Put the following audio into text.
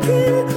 you.